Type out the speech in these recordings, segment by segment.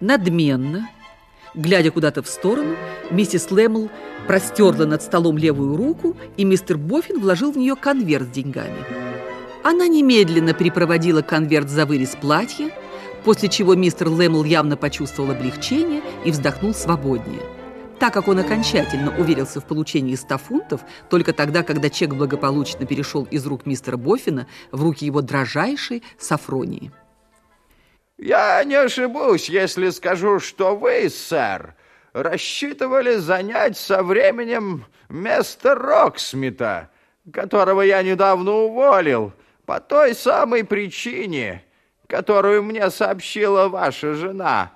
Надменно, глядя куда-то в сторону, миссис Лэмл простерла над столом левую руку, и мистер Боффин вложил в нее конверт с деньгами. Она немедленно припроводила конверт за вырез платья, после чего мистер Лэмл явно почувствовал облегчение и вздохнул свободнее. Так как он окончательно уверился в получении 100 фунтов только тогда, когда чек благополучно перешел из рук мистера Боффина в руки его дрожайшей Сафронии. Я не ошибусь, если скажу, что вы, сэр, рассчитывали занять со временем место Роксмита, которого я недавно уволил, по той самой причине, которую мне сообщила ваша жена.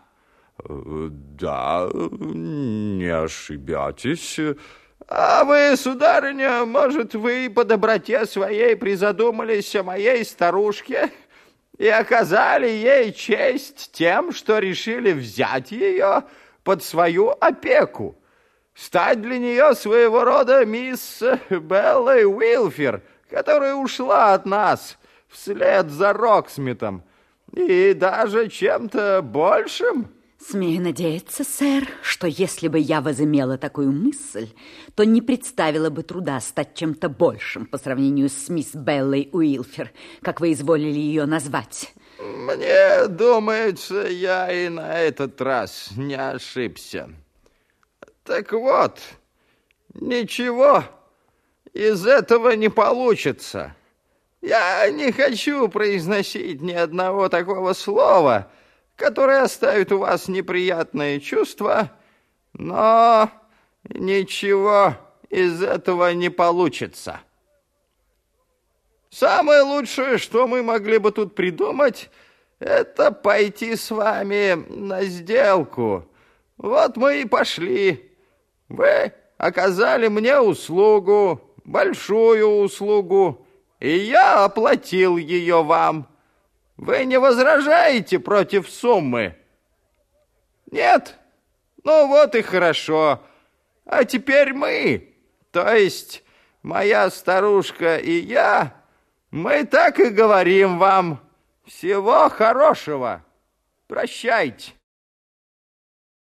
Да, не ошибетесь. А вы, сударыня, может, вы по доброте своей призадумались о моей старушке? — и оказали ей честь тем, что решили взять ее под свою опеку, стать для нее своего рода мисс Беллой Уилфер, которая ушла от нас вслед за Роксмитом, и даже чем-то большим. Смею надеяться, сэр, что если бы я возымела такую мысль, то не представила бы труда стать чем-то большим по сравнению с мисс Беллой Уилфер, как вы изволили ее назвать. Мне думается, я и на этот раз не ошибся. Так вот, ничего из этого не получится. Я не хочу произносить ни одного такого слова, которое оставит у вас неприятные чувства, но ничего из этого не получится. Самое лучшее, что мы могли бы тут придумать, это пойти с вами на сделку. Вот мы и пошли. Вы оказали мне услугу, большую услугу, и я оплатил ее вам. Вы не возражаете против суммы? Нет? Ну вот и хорошо. А теперь мы, то есть моя старушка и я, мы так и говорим вам всего хорошего. Прощайте.